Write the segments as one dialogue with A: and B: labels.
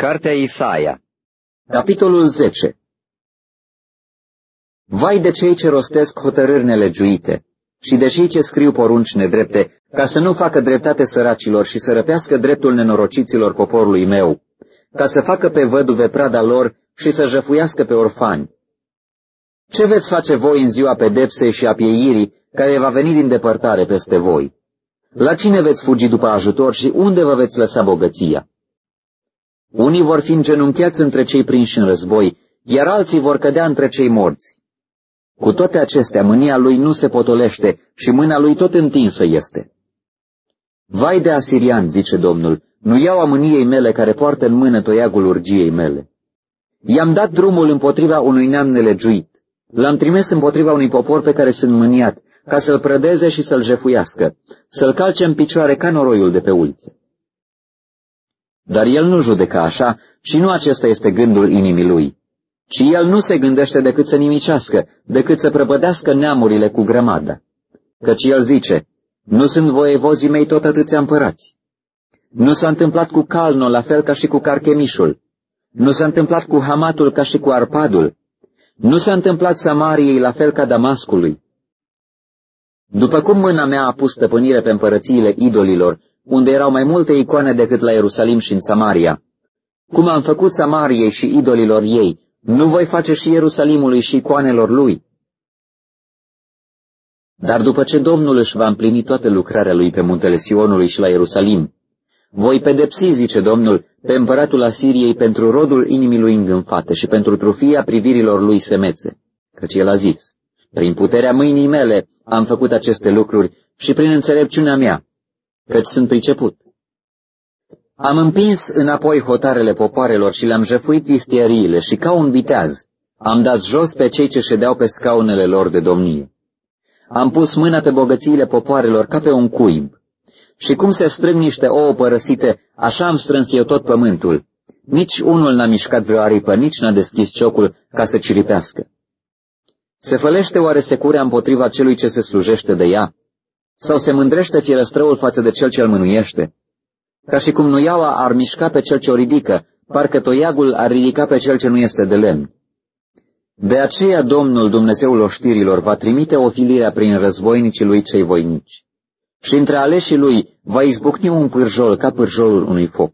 A: Cartea Isaia
B: Capitolul 10 Vai de cei ce rostesc hotărâri nelegiuite și de cei ce scriu porunci nedrepte, ca să nu facă dreptate săracilor și să răpească dreptul nenorociților poporului meu, ca să facă pe văduve prada lor și să jăfuiască pe orfani. Ce veți face voi în ziua pedepsei și a pieirii care va veni din depărtare peste voi? La cine veți fugi după ajutor și unde vă veți lăsa bogăția? Unii vor fi îngenunchiați între cei prinși în război, iar alții vor cădea între cei morți. Cu toate acestea, mânia lui nu se potolește și mâna lui tot întinsă este. Vai de asirian, zice Domnul, nu iau a mâniei mele care poartă în mână toiagul urgiei mele. I-am dat drumul împotriva unui neam nelegiuit. L-am trimis împotriva unui popor pe care sunt mâniat, ca să-l prădeze și să-l jefuiască, să-l calce în picioare ca noroiul de pe uliță. Dar el nu judecă așa și nu acesta este gândul inimii lui. Și el nu se gândește decât să nimicească, decât să prăpădească neamurile cu grămadă. Căci el zice, nu sunt voievozii mei tot atâția împărați. Nu s-a întâmplat cu Calno la fel ca și cu Carchemișul. Nu s-a întâmplat cu Hamatul ca și cu Arpadul. Nu s-a întâmplat Samariei la fel ca Damascului. După cum mâna mea a pus stăpânire pe împărățiile idolilor unde erau mai multe icoane decât la Ierusalim și în Samaria. Cum am făcut Samariei și idolilor ei, nu voi face și Ierusalimului și icoanelor lui. Dar după ce Domnul își va împlini toată lucrarea lui pe muntele Sionului și la Ierusalim, voi pedepsi, zice Domnul, pe împăratul Asiriei pentru rodul inimii lui îngânfate și pentru trufia privirilor lui semețe, căci el a zis, prin puterea mâinii mele am făcut aceste lucruri și prin înțelepciunea mea căci sunt priceput. Am împins înapoi hotarele popoarelor și le-am jefuit istieriile și ca un viteaz am dat jos pe cei ce ședeau pe scaunele lor de domnie. Am pus mâna pe bogățiile popoarelor ca pe un cuib. Și cum se strâng niște ouă părăsite, așa am strâns eu tot pământul. Nici unul n-a mișcat vreo aripă, nici n-a deschis ciocul ca să ciripească. Se fălește oare securea împotriva celui ce se slujește de ea? Sau se mândrește fierăstrăul față de cel ce îl mânuiește? Ca și cum nuiaua ar mișca pe cel ce o ridică, parcă toiagul ar ridica pe cel ce nu este de lemn. De aceea Domnul Dumnezeul oștirilor va trimite ofilirea prin războinicii lui cei voinici. Și între aleșii lui va izbucni un pârjol ca pârjolul unui foc.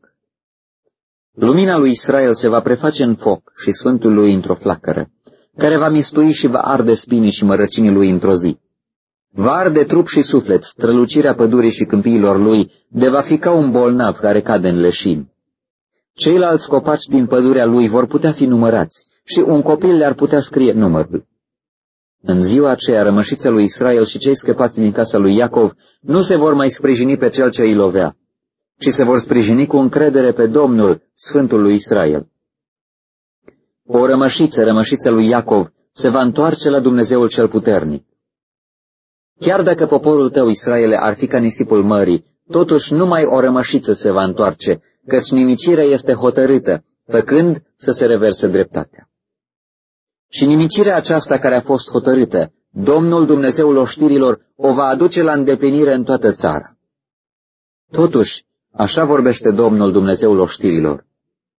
B: Lumina lui Israel se va preface în foc și sfântul lui într-o flacără, care va mistui și va arde spinii și mărăcinii lui într-o zi. Va arde trup și suflet, strălucirea pădurii și câmpiilor lui, de va fi ca un bolnav care cade în leșin. Ceilalți copaci din pădurea lui vor putea fi numărați și un copil le-ar putea scrie numărul. În ziua aceea, rămășița lui Israel și cei scăpați din casa lui Iacov nu se vor mai sprijini pe cel ce îi lovea, ci se vor sprijini cu încredere pe Domnul, Sfântul lui Israel. O rămășiță, rămășița lui Iacov, se va întoarce la Dumnezeul cel puternic. Chiar dacă poporul tău, Israele, ar fi ca nisipul mării, totuși numai o rămășiță se va întoarce, căci nimicirea este hotărâtă, făcând să se reverse dreptatea. Și nimicirea aceasta care a fost hotărâtă, Domnul Dumnezeul oștirilor o va aduce la îndeplinire în toată țara. Totuși, așa vorbește Domnul Dumnezeul oștirilor.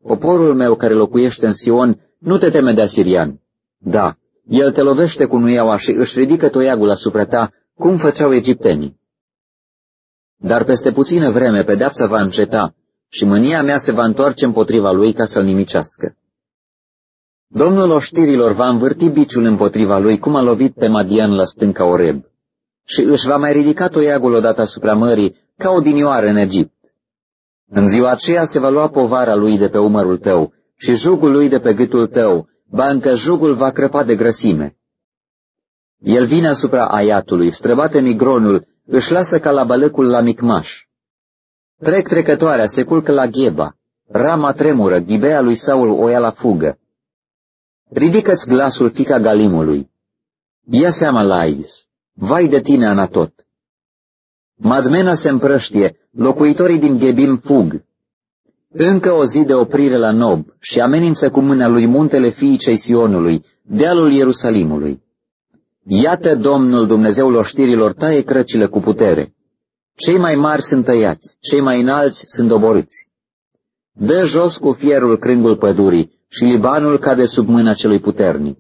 B: Poporul meu care locuiește în Sion nu te teme de asirian. Da, el te lovește cu nuiaua și își ridică toiagul asupra ta cum făceau egiptenii. Dar peste puțină vreme pedeapsa va înceta și mânia mea se va întoarce împotriva lui ca să-l nimicească. Domnul oștirilor va învârti biciul împotriva lui, cum a lovit pe Madian la stânca Oreb, și își va mai ridica toiagul odată asupra mării, ca o dinioară în Egipt. În ziua aceea se va lua povara lui de pe umărul tău și jugul lui de pe gâtul tău, ba încă jugul va crăpa de grăsime. El vine asupra aiatului, străbate migronul, își lasă ca la bălăcul la micmaș. Trec trecătoarea, se culcă la gheba, rama tremură, ghibea lui Saul o ia la fugă. Ridică-ți glasul fica Galimului. Ia seama, Lais, vai de tine, Anatot. Madmena se împrăștie, locuitorii din Ghebim fug. Încă o zi de oprire la Nob și amenință cu mâna lui muntele fiicei Sionului, dealul Ierusalimului. Iată Domnul Dumnezeul oștirilor taie crăcile cu putere. Cei mai mari sunt tăiați, cei mai înalți sunt doborâți. Dă jos cu fierul crângul pădurii și Libanul cade sub mâna celui puternic.